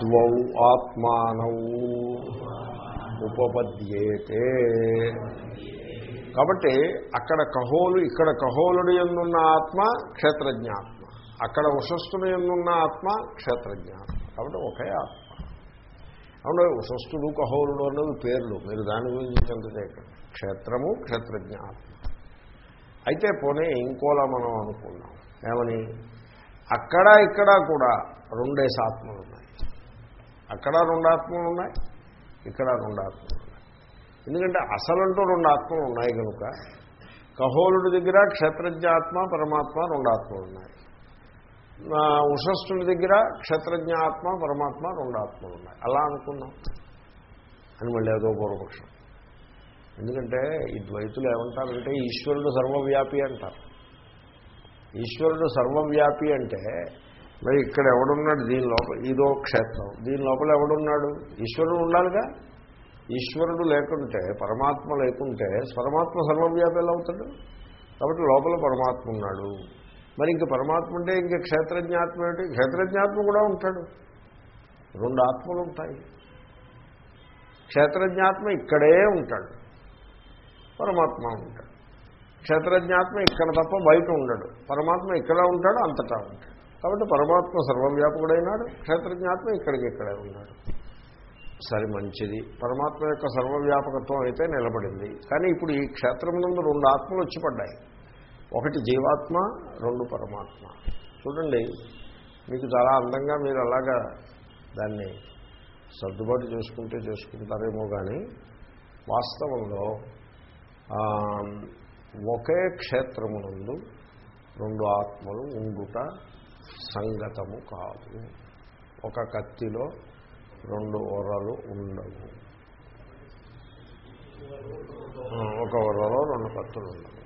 ద్వౌ ఆత్మానౌ ఉపపద్యేతే. కాబట్టి అక్కడ కహోలు ఇక్కడ కహోలుడు ఎందున్న ఆత్మ క్షేత్రజ్ఞాత్మ. అక్కడ వశస్థుడు ఎందున్న ఆత్మ క్షేత్రజ్ఞాత్మ. కాబట్టి ఒకే ఆత్మ. అవును ఉషస్సుడు కహోలుడు అన్నది పేర్లు. మీరు దాని గురించి ఎంత క్షేత్రము క్షేత్రజ్ఞ ఆత్మ అయితే పోనీ ఇంకోలా మనం అనుకున్నాం ఏమని? అక్కడ ఇక్కడ కూడా రెండేసి ఆత్మలు ఉన్నాయి. అక్కడ రెండు ఆత్మలు ఉన్నాయి ఇక్కడ రెండు ఆత్మలు ఉన్నాయి. ఎందుకంటే అసలంటూ రెండు ఆత్మలు ఉన్నాయి కనుక కహోలుడి దగ్గర క్షేత్రజ్ఞ ఆత్మ పరమాత్మ రెండు ఆత్మలు ఉన్నాయి. ఉషస్థుడి దగ్గర క్షేత్రజ్ఞ ఆత్మ పరమాత్మ రెండు ఆత్మలు ఉన్నాయి. అలా అనుకున్నాం అని మళ్ళీ ఏదో పూర్వపక్షం. ఎందుకంటే ఈ ద్వైతులు ఏమంటారంటే ఈశ్వరుడు సర్వవ్యాపి అంటారు. ఈశ్వరుడు సర్వవ్యాపి అంటే మరి ఇక్కడ ఎవడున్నాడు? దీని లోపల ఇదో క్షేత్రం. దీని లోపల ఎవడున్నాడు? ఈశ్వరుడు ఉండాలిగా? ఈశ్వరుడు లేకుంటే పరమాత్మ లేకుంటే పరమాత్మ సర్వవ్యాపి ఎలా అవుతాడు? కాబట్టి లోపల పరమాత్మ ఉన్నాడు. మరి ఇంక పరమాత్మ అంటే ఇంక క్షేత్రజ్ఞాత్మ ఏంటి క్షేత్రజ్ఞాత్మ కూడా ఉంటాడు. రెండు ఆత్మలు ఉంటాయి. క్షేత్రజ్ఞాత్మ ఇక్కడే ఉంటాడు. పరమాత్మ ఉంటాడు. క్షేత్రజ్ఞాత్మ ఇక్కడ తప్ప బయట ఉండడు. పరమాత్మ ఇక్కడ ఉంటాడు అంతటా ఉంటాడు. కాబట్టి పరమాత్మ సర్వవ్యాపకుడైనాడు క్షేత్రజ్ఞాత్మ ఇక్కడికి ఇక్కడే ఉన్నాడు. సరే మంచిది. పరమాత్మ యొక్క సర్వవ్యాపకత్వం అయితే నిలబడింది. కానీ ఇప్పుడు ఈ క్షేత్రం నుండి రెండు ఆత్మలు వచ్చి పడ్డాయి. ఒకటి జీవాత్మ రెండు పరమాత్మ. చూడండి మీకు చాలా అందంగా మీరు అలాగా దాన్ని సర్దుబాటు చేసుకుంటే చేసుకుంటారేమో కానీ వాస్తవంలో ఒకే క్షేత్రమునందు రెండు ఆత్మలు ఉండుట సంగతము కాదు. ఒక కత్తిలో రెండు ఒర్రలు ఉండవు. ఒక ఒర్రలో రెండు కత్తులు ఉండవు.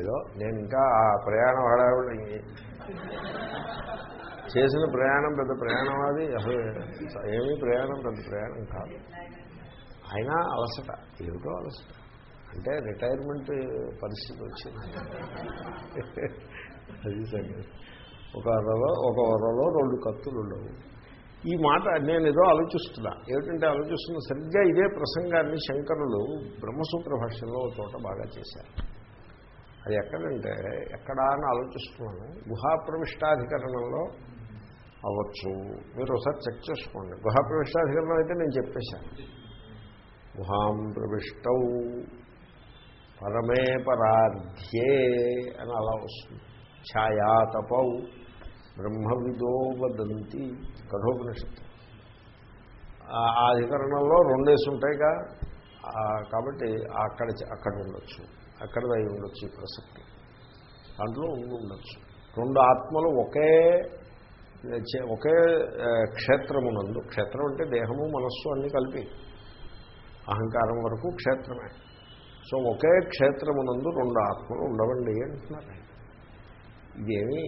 ఏదో నేను ఇంకా ఆ ప్రయాణం హడావిడి చేసిన ప్రయాణం పెద్ద ప్రయాణం అది. అసలు ఏమీ ప్రయాణం పెద్ద ప్రయాణం కాదు. అయినా అలసట ఏమిటో అలసట. అంటే రిటైర్మెంట్ పరిస్థితి వచ్చింది. అది సంగతి. ఒక అరలో ఒక వరలో రెండు కత్తులు ఉండవు. ఈ మాట నేను ఏదో ఆలోచిస్తున్నా. ఏమిటంటే ఆలోచిస్తున్న సరిగ్గా ఇదే ప్రసంగాన్ని శంకరులు బ్రహ్మసూత్ర భాషలో చోట బాగా చేశారు. అది ఎక్కడంటే ఎక్కడా అని ఆలోచిస్తున్నాను. గుహాప్రవిష్టాధికరణంలో అవ్వచ్చు. మీరు ఒకసారి చెక్ చేసుకోండి. గుహాప్రవిష్టాధికరణం అయితే నేను చెప్పేశాను. గుహాం ప్రవిష్టౌ. పరమే పరాధ్యే అని అలా వస్తుంది. ఛాయాతపౌ బ్రహ్మవిదో వదంతి కఠోపనిషత్తు. ఆ అధికరణంలో రెండేసి ఉంటాయిగా. కాబట్టి అక్కడ అక్కడ ఉండొచ్చు. అక్కడ అయి ఉండొచ్చు ఈ ప్రసక్తి. దాంట్లో ఉండి ఉండొచ్చు. రెండు ఆత్మలు ఒకే ఒకే క్షేత్రమునందు. క్షేత్రం అంటే దేహము మనస్సు అన్నీ కలిపి. అహంకారం వరకు క్షేత్రమే. సో ఒకే క్షేత్రమునందు రెండు ఆత్మలు ఉండవండి అంటున్నారు ఇదేమి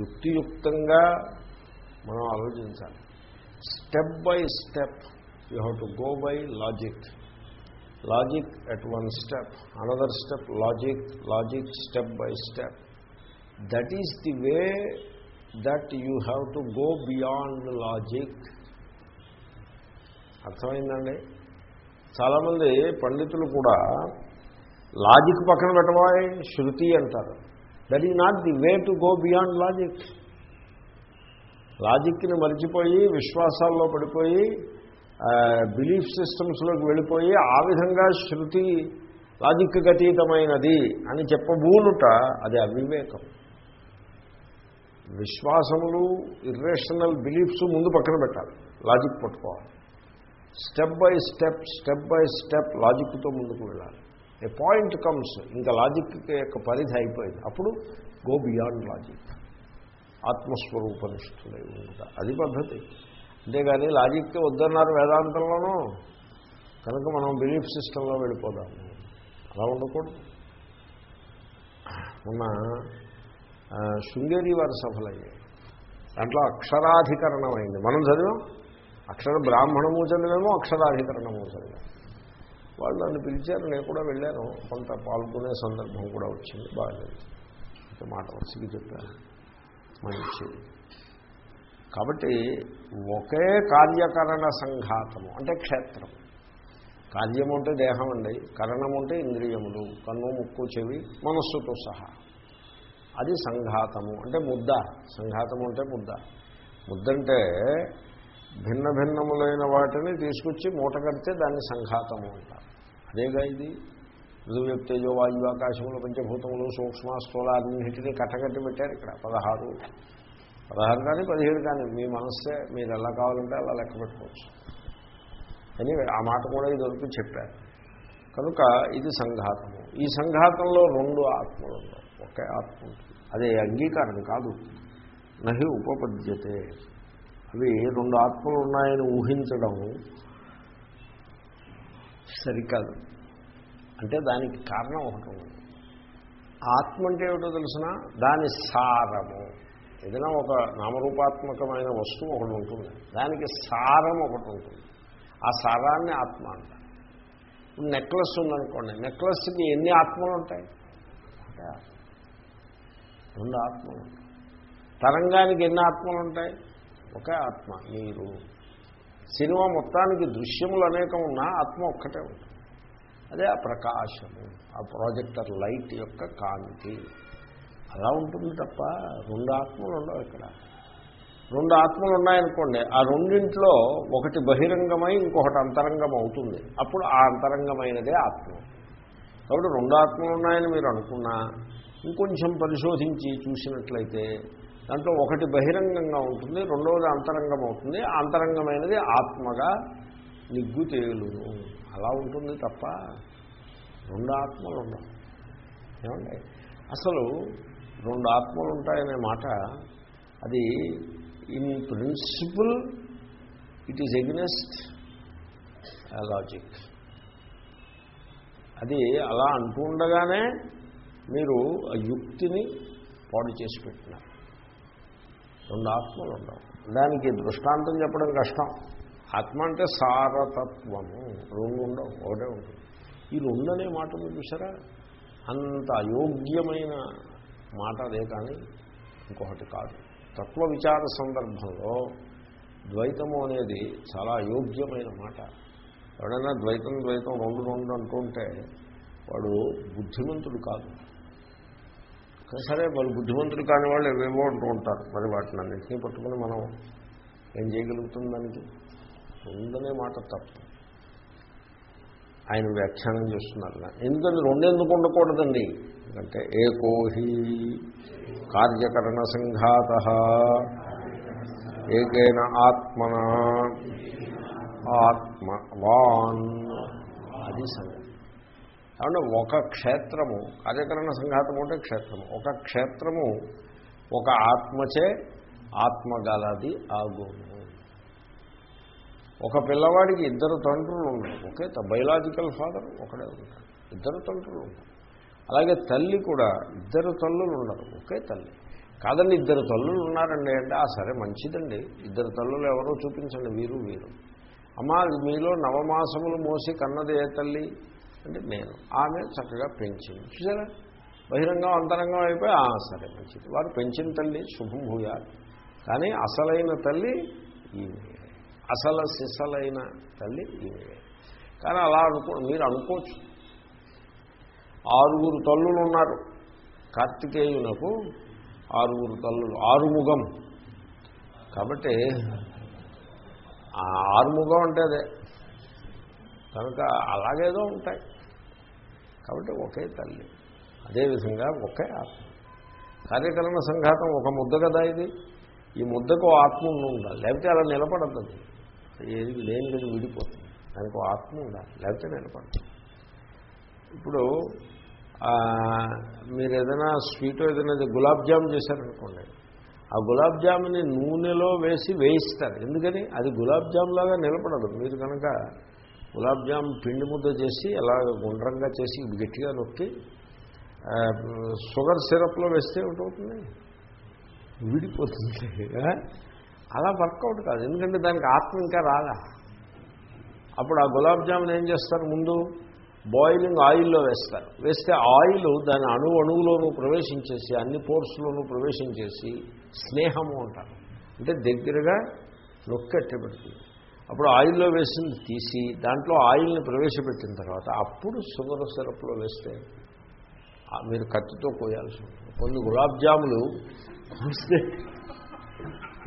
యుక్తియుక్తంగా మనం ఆలోచించాలి. Step by step you have to go by logic logic at one step another step logic logic step by step that is the way that you have to go beyond logic అర్థమైందండి? చాలామంది పండితులు కూడా logic పక్కన పెట్టవాలి శృతి అంటారు. That is not the way to go beyond logic లాజిక్ని మర్చిపోయి విశ్వాసాల్లో పడిపోయి బిలీఫ్ సిస్టమ్స్లోకి వెళ్ళిపోయి ఆ విధంగా శృతి లాజిక్ అతీతమైనది అని చెప్పబూనుట అది అవివేకం. విశ్వాసములు ఇర్రేషనల్ బిలీఫ్స్ ముందు పక్కన పెట్టాలి. లాజిక్ పట్టుకోవాలి. Step by step step by step లాజిక్తో ముందుకు వెళ్ళాలి. ఏ పాయింట్ కమ్స్ ఇంకా లాజిక్ యొక్క పరిధి అయిపోయింది. అప్పుడు గో బియాండ్ లాజిక్. ఆత్మస్వరూపనిష్ఠులై ఉండుట. అది పద్ధతి. అంతేగాని లాజిక్ వద్దన్నారు వేదాంతంలోనూ కనుక మనం బిలీఫ్ సిస్టంలో వెళ్ళిపోదాం. అలా ఉండకూడదు. మొన్న శృంగేరి వారి సభలయ్యాయి దాంట్లో అక్షరాధికరణం అయింది మనం చదివాం? అక్షర బ్రాహ్మణము చదివేమో అక్షరాధికరణము చదివాము వాళ్ళు నన్ను పిలిచారు నేను కూడా వెళ్ళాను. కొంత పాల్గొనే సందర్భం కూడా వచ్చింది బాగాలేదు. మాట వరుసకి చెప్పాను. మంచిది కాబట్టి ఒకే కార్యకరణ సంఘాతము అంటే క్షేత్రం. కార్యము అంటే దేహం అండి కరణము అంటే ఇంద్రియములు కన్ను ముక్కు చెవి మనస్సుతో సహా. అది సంఘాతము అంటే ముద్ద. సంఘాతము అంటే ముద్ద. ముద్దంటే భిన్న భిన్నములైన వాటిని తీసుకొచ్చి మూట కడితే దాన్ని సంఘాతము అంటారు. అదేగా ఇది? మృదువ్యక్తేజో వాయు ఆకాశములు పంచభూతములు సూక్ష్మ స్థూల అన్నింటినీ కట్టకట్టి పెట్టారు ఇక్కడ. పదహారు. పదహారు కానీ పదిహేడు కానీ మీ మనస్సే మీరు ఎలా కావాలంటే అలా లెక్క పెట్టుకోవచ్చు. అని ఆ మాట కూడా ఇదివరకు చెప్పారు. కనుక ఇది సంఘాతము. ఈ సంఘాతంలో రెండు ఆత్మలు ఉన్నాయి ఒకే ఆత్మ ఉంటుంది. అదే అంగీకారం కాదు. నహి ఉపపద్యతే. అవి రెండు ఆత్మలు ఉన్నాయని ఊహించడం సరికాదు. అంటే దానికి కారణం ఒకటి ఉంది. ఆత్మ అంటే ఏమిటో తెలిసిన దాని సారము. ఏదైనా ఒక నామరూపాత్మకమైన వస్తువు ఒకటి ఉంటుంది. దానికి సారం ఒకటి ఉంటుంది. ఆ సారాన్ని ఆత్మ అంటారు. ఇప్పుడు నెక్లెస్ ఉందనుకోండి నెక్లెస్కి ఎన్ని ఆత్మలు ఉంటాయి? ఆత్మ. రెండు ఆత్మలు ఉంటాయి. తరంగానికి ఎన్ని ఆత్మలు ఉంటాయి? ఒకే ఆత్మ మీరు. సినిమా మొత్తానికి దృశ్యములు అనేకం ఉన్నా ఆత్మ ఒక్కటే ఉంటుంది. అదే ఆ ప్రకాశము ఆ ప్రాజెక్టర్ లైట్ యొక్క కాంతి. అలా ఉంటుంది తప్ప రెండు ఆత్మలు ఉండవు ఇక్కడ. రెండు ఆత్మలు ఉన్నాయనుకోండి ఆ రెండింట్లో ఒకటి బహిరంగమై ఇంకొకటి అంతరంగం అవుతుంది. అప్పుడు ఆ అంతరంగమైనదే ఆత్మ. కాబట్టి రెండు ఆత్మలు ఉన్నాయని మీరు అనుకున్నా ఇంకొంచెం పరిశోధించి చూసినట్లయితే దాంట్లో ఒకటి బహిరంగంగా ఉంటుంది రెండవది అంతరంగం అవుతుంది అంతరంగమైనది ఆత్మగా నిగ్గు తేలును అలా ఉంటుంది తప్ప రెండు ఆత్మలు ఉండవు ఏమండి? అసలు రెండు ఆత్మలు ఉంటాయనే మాట అది in principle it is against logic. అది అలా అంటూ ఉండగానే మీరు ఆ యుక్తిని పాడు చేసి పెట్టినారు. రెండు ఆత్మలు ఉండవు. దానికి దృష్టాంతం చెప్పడం కష్టం. ఆత్మ అంటే సారతత్వము. రెండు ఉండవు ఒకటే ఉంటుంది. ఈ రెండు అనే మాట మీరు చూసారా? అంత అయోగ్యమైన మాట అదే కానీ ఇంకొకటి కాదు. తత్వ విచార సందర్భంలో ద్వైతము అనేది చాలా అయోగ్యమైన మాట. ఎవడైనా ద్వైతం ద్వైతం రెండు రెండు అంటుంటే వాడు బుద్ధిమంతుడు కాదు. సరే వాళ్ళు బుద్ధిమంతులు కాని వాళ్ళు ఏవేవో అంటూ ఉంటారు. మరి వాటిని అన్నింటినీ పట్టుకుని మనం ఏం చేయగలుగుతుంది దానికి? ఉందనే మాట తప్పు. ఆయన వ్యాఖ్యానం చేస్తున్నారు. ఎందుకంటే రెండెందుకు ఉండకూడదండి? ఎందుకంటే ఏకోహి కార్యకరణ సంఘాత. ఏకైన ఆత్మన. ఆత్మవాన్. అది సంఘం కాబట్టి ఒక క్షేత్రము కార్యకరణ సంఘాతం అంటే క్షేత్రము. ఒక క్షేత్రము ఒక ఆత్మచే ఆత్మగలది ఆగును. ఒక పిల్లవాడికి ఇద్దరు తండ్రులు ఉన్నారు. ఒకే బయలాజికల్ ఫాదర్ ఒకడే ఉంటాడు. ఇద్దరు తండ్రులు ఉంటారు అలాగే తల్లి కూడా ఇద్దరు తల్లులు ఉండరు. ఒకే తల్లి. కాదండి ఇద్దరు తల్లులు ఉన్నారండి అంటే ఆ సరే మంచిదండి. ఇద్దరు తల్లులు ఎవరో చూపించండి. వీరు వీరు. అమ్మ మీలో నవమాసములు మోసి కన్నది ఏ తల్లి? అంటే నేను. ఆమె చక్కగా పెంచింది. చూసారా? బహిరంగం అంతరంగం అయిపోయి ఆ సరే మంచిది. వారు పెంచిన తల్లి శుభం భూయాలి కానీ అసలైన తల్లి ఈమె. అసలు సిసలైన తల్లి ఈమె. కానీ అలా అనుకో మీరు అనుకోవచ్చు. ఆరుగురు తల్లులు ఉన్నారు. కార్తికేయునకు ఆరుగురు తల్లులు. ఆరుముఖం. కాబట్టి ఆరుముఖం అంటే అదే. కనుక అలాగేదో ఉంటాయి. కాబట్టి ఒకే తల్లి. అదేవిధంగా ఒకే ఆత్మ. కార్యకరణ సంఘాతం ఒక ముద్ద కదా ఇది? ఈ ముద్దకు ఆత్మ ఉండాలి. లేకపోతే అలా నిలబడద్దు. ఏది లేని లేదు విడిపోతుంది. దానికి ఆత్మ ఉండాలి. లేకపోతే నిలబడదు. ఇప్పుడు మీరు ఏదైనా స్వీట్ ఏదైనా గులాబ్ జామ్ చేశారనుకోండి. ఆ గులాబ్ జాముని నూనెలో వేసి వేయిస్తారు. ఎందుకని? అది గులాబ్ జామ్ లాగా నిలబడదు. మీరు కనుక గులాబ్ జామ్ పిండి ముద్ద చేసి అలా గుండ్రంగా చేసి గట్టిగా నొక్కి షుగర్ సిరప్లో వేస్తే ఒకటవుతుంది విడిపోతుంది. అలా వర్కౌట్ కాదు. ఎందుకంటే దానికి ఆత్మ ఇంకా రాలా అప్పుడు ఆ గులాబ్ జామున్ ఏం చేస్తారు ముందు? బాయిలింగ్ ఆయిల్లో వేస్తారు. వేస్తే ఆయిల్ దాని అణు అణువులోనూ ప్రవేశించేసి అన్ని పోర్స్లోనూ ప్రవేశించేసి స్నేహము అంటారు. అంటే దగ్గరగా నొక్కెట్టి పెడుతుంది. అప్పుడు ఆయిల్లో వేసింది తీసి దాంట్లో ఆయిల్ని ప్రవేశపెట్టిన తర్వాత అప్పుడు షుగర్ సిరప్లో వేస్తే మీరు కత్తితో కోయాల్సి ఉంటుంది. కొన్ని గులాబ్ జాములు వస్తే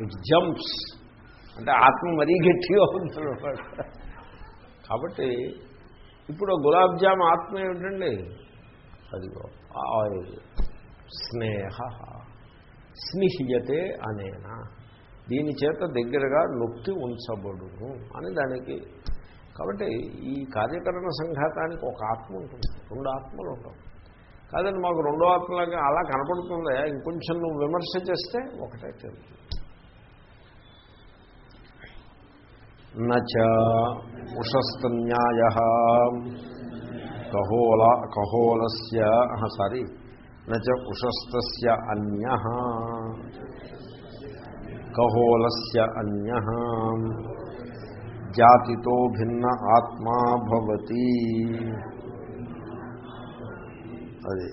ఇట్ జంప్స్ అంటే ఆత్మ మరీ గట్టిగా ఉంటుంది కాబట్టి ఇప్పుడు గులాబ్ జామ్ ఆత్మ ఏమిటండి? అదిగో ఆయిల్. స్నేహ. స్నిహ్యతే అనేనా? దీని చేత దగ్గరగా నొక్కి ఉంచబడును అని దానికి కాబట్టి ఈ కార్యకరణ సంఘాతానికి ఒక ఆత్మ ఉంటుంది రెండు ఆత్మలు ఉంటాం. కాదండి మాకు రెండో ఆత్మలాగా అలా కనపడుతుందా? ఇంకొంచెం నువ్వు విమర్శ చేస్తే ఒకటే తెలుసు నచ ఉషస్తన్యాయ కహోల కహోలస్య సారీ నచ ఉషస్తస్య అన్య. కహోలస్య అన్య జాతితో భిన్న ఆత్మా భవతి అది.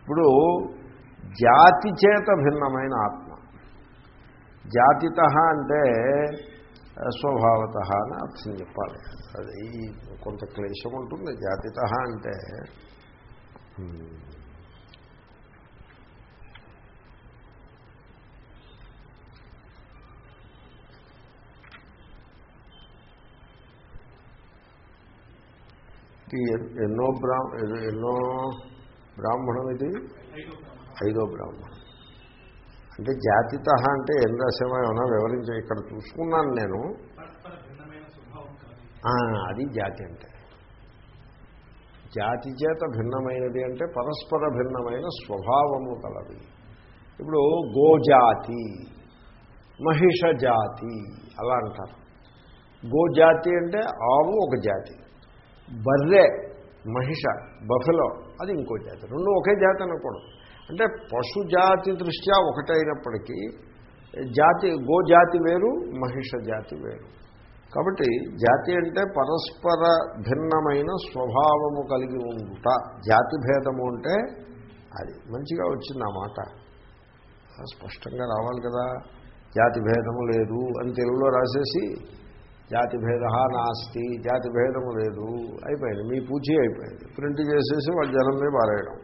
ఇప్పుడు జాతి చేత భిన్నమైన ఆత్మ. జాతిత అంటే స్వభావత అని అర్థం చెప్పాలి. అది కొంత క్లేశం ఉంటుంది. జాతిత అంటే ఎన్నో బ్రా ఎన్నో బ్రాహ్మణం ఇది? ఐదో బ్రాహ్మణం. అంటే జాతిత అంటే ఏం రాసేమో ఏమైనా వివరించే ఇక్కడ చూసుకున్నాను నేను. అది జాతి అంటే. జాతి చేత భిన్నమైనది అంటే పరస్పర భిన్నమైన స్వభావము కలది. ఇప్పుడు గోజాతి మహిష జాతి అలా అంటారు. గోజాతి అంటే ఆవు ఒక జాతి. బర్రె మహిష బఫెలో అది ఇంకో జాతి. రెండు ఒకే జాతి అనకూడదు. అంటే పశు జాతి దృష్ట్యా ఒకటైనప్పటికీ జాతి గోజాతి వేరు మహిష జాతి వేరు. కాబట్టి జాతి అంటే పరస్పర భిన్నమైన స్వభావము కలిగి ఉంట జాతి భేదము అంటే అది. మంచిగా వచ్చింది ఆ మాట. స్పష్టంగా రావాలి కదా. జాతి భేదము లేదు అని తెలుగులో రాసేసి జాతి భేద నాస్తి జాతి లేదు. అయిపోయింది. మీ పూచి అయిపోయింది. ప్రింట్ చేసేసి వాళ్ళు జనం మీద పారేయడం.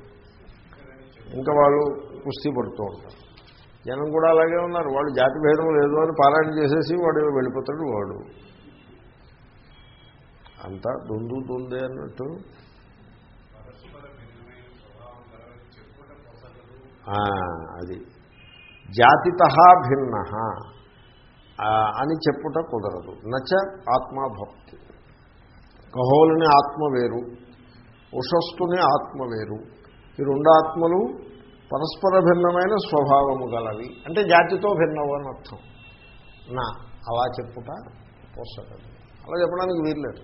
ఇంకా వాళ్ళు కుస్తీ పడుతూ ఉంటారు. జనం కూడా అలాగే ఉన్నారు. వాళ్ళు జాతి భేదం లేదు అని పారాయణ చేసేసి వాడు వెళ్ళిపోతాడు వాడు. అంతా దొందు దొందే అన్నట్టు. అది. జాతిత భిన్న. అని చెప్పుట కుదరదు. నచ ఆత్మభక్తి. కహోలుని ఆత్మ వేరు ఉషస్సుని ఆత్మ వేరు. ఈ రెండు ఆత్మలు పరస్పర భిన్నమైన స్వభావము గలవి. అంటే జాతితో భిన్నవు అని అర్థం. నా అలా చెప్పుట పోసగదు. అలా చెప్పడానికి వీల్లేదు.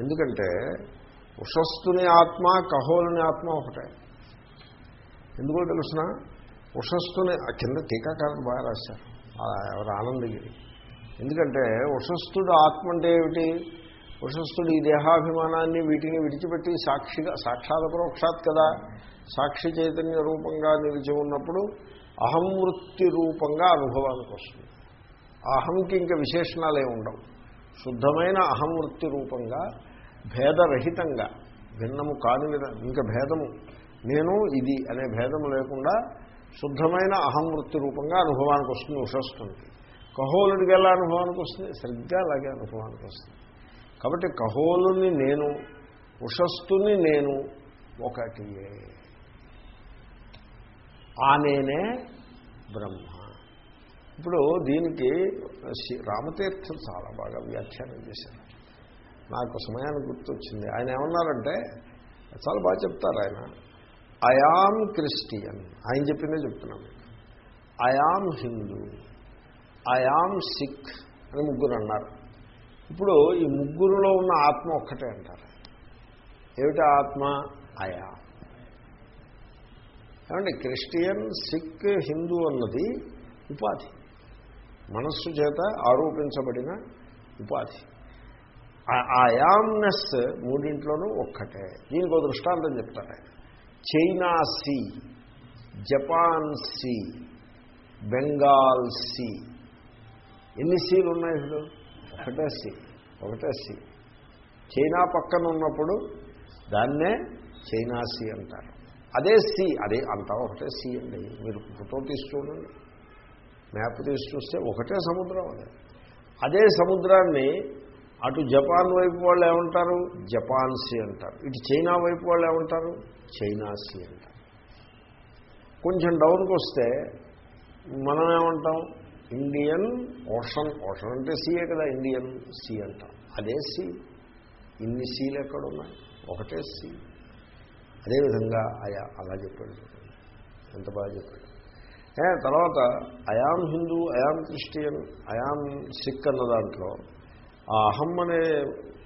ఎందుకంటే ఉషస్సుని ఆత్మ కహోలుని ఆత్మ ఒకటే. ఎందుకో తెలుసిన? ఉషస్సుని ఆ కింద టీకాకారులు బాగా రాశారు. ఎవరు ఆనందగిరి. ఎందుకంటే వశస్థుడు ఆత్మ అంటే ఏమిటి? వశస్థుడు ఈ దేహాభిమానాన్ని వీటిని విడిచిపెట్టి సాక్షిగా సాక్షాత్ పరోక్షాత్ కదా. సాక్షి చైతన్య రూపంగా నిలిచి ఉన్నప్పుడు అహం వృత్తి రూపంగా అనుభవానికి వస్తుంది. అహంకి ఇంకా విశేషణాలే ఉండవు. శుద్ధమైన అహం వృత్తి రూపంగా భేదరహితంగా భిన్నము కాని ఇంకా భేదము నేను ఇది అనే భేదము లేకుండా శుద్ధమైన అహంవృత్తి రూపంగా అనుభవానికి వస్తుంది ఉషస్తుంది కహోలుడికి ఎలా అనుభవానికి వస్తుంది? సరిగ్గా అలాగే అనుభవానికి వస్తుంది. కాబట్టి కహోలుని నేను ఉషస్తుని నేను ఒకటి ఆ నేనే బ్రహ్మ. ఇప్పుడు దీనికి శ్రీ రామతీర్థం చాలా బాగా వ్యాఖ్యానం చేశారు. నాకు సమయానికి గుర్తొచ్చింది. ఆయన ఏమన్నారంటే చాలా బాగా చెప్తారు ఆయన. I am Christian. ఆయన చెప్పిందే చెప్తున్నాను. మీకు అయామ్ హిందూ. అయామ్ సిక్ అని ముగ్గురు అన్నారు. ఇప్పుడు ఈ ముగ్గురులో ఉన్న ఆత్మ ఒక్కటే అంటారు. ఏమిటి ఆత్మ? అయామ్ ఏమండి? క్రిస్టియన్ సిక్ హిందూ అన్నది ఉపాధి. మనస్సు చేత ఆరోపించబడిన ఉపాధి. ఆయామ్నెస్ మూడింట్లోనూ ఒక్కటే. దీనికి ఒక దృష్టాంతం చెప్తారు ఆయన. China sea Japan sea Bengal sea ఎన్ని సీలు ఉన్నాయి ఇప్పుడు? ఒకటే సీ ఒకటే సీ. చైనా పక్కన ఉన్నప్పుడు దాన్నే చైనా సీ అంటారు. అదే సీ అదే అంతా ఒకటే సీ అండి. మీరు ఫోటో తీసి చూడండి. మ్యాప్ తీసి చూస్తే ఒకటే సముద్రం అదే. అదే సముద్రాన్ని అటు జపాన్ వైపు వాళ్ళు ఏమంటారు? జపాన్ సీ అంటారు. ఇటు చైనా వైపు వాళ్ళు ఏమంటారు? చైనా సీ కొంచెం డౌన్కి వస్తే మనం ఏమంటాం ఇండియన్ ఓషన్ ఓషన్ అంటే సీయే కదా ఇండియన్ సీ అంటాం. అదే సీ. ఇన్ని సీలు ఎక్కడ ఉన్నాయి ఒకటే సీ. అదేవిధంగా ఆయా అలా చెప్పాడు. ఎంత బాగా చెప్పాడు. తర్వాత I am Hindu I am Christian I am Sikh అన్న దాంట్లో ఆ అహం అనే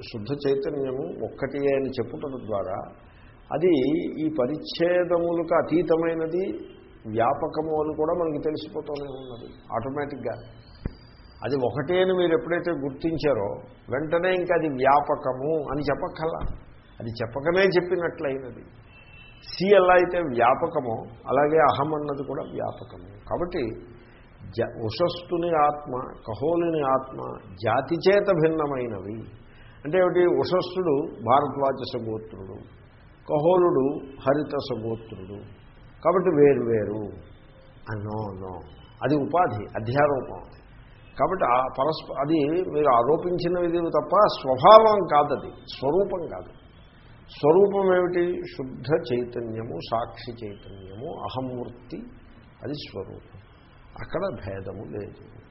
శుద్ధ చైతన్యము ఒక్కటి అని చెప్పుటం ద్వారా అది ఈ పరిచ్ఛేదములకు అతీతమైనది వ్యాపకము అని కూడా మనకి తెలిసిపోతూనే ఉన్నది ఆటోమేటిక్గా అది ఒకటే అని మీరు ఎప్పుడైతే గుర్తించారో వెంటనే ఇంకా అది వ్యాపకము అని చెప్పక్కల్లా అది చెప్పకనే చెప్పినట్లయినది. సి ఎలా అయితే వ్యాపకమో అలాగే అహం అన్నది కూడా వ్యాపకము. కాబట్టి జ ఉషస్తుని ఆత్మ కహోలిని ఆత్మ జాతి చేత భిన్నమైనవి. అంటే ఏమిటి? ఉషస్సుడు భారద్వాజ సగోత్రుడు. కహోలుడు హరిత సగోత్రుడు కాబట్టి వేరు వేరు. No no. అది ఉపాధి అధ్యారూపం. కాబట్టి ఆ పరస్ప అది మీరు ఆరోపించినది తప్ప స్వభావం కాదది స్వరూపం కాదు. స్వరూపం ఏమిటి? శుద్ధ చైతన్యము సాక్షి చైతన్యము అహంవృత్తి అది స్వరూపం. అక్కడ భేదము లేదు.